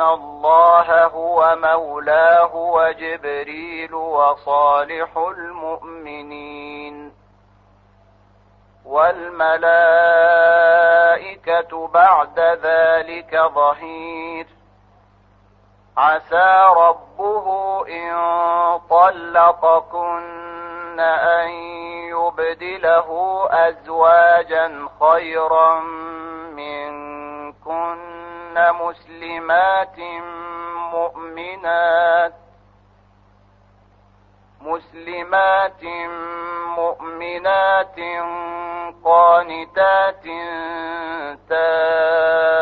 الله هو مولاه وجبريل وصالح المؤمنين والملائكة بعد ذلك ظهير عسى ربه إن طلقكن أن يبدله أزواجا خيرا مسلمات مؤمنات مسلمات مؤمنات قانتات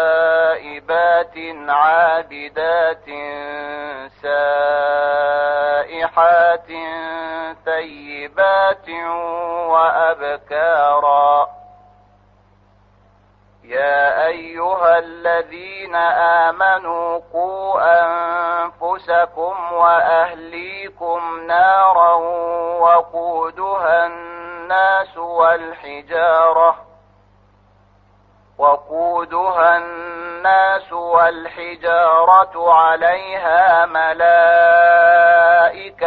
تائبات عابدات سائحات ثيبات وأبكارا يا أيها الذين آمنوا قوا أنفسكم وأهليكم نارا وقودها الناس والحجارة وقودها الناس والحجارة عليها ملائكة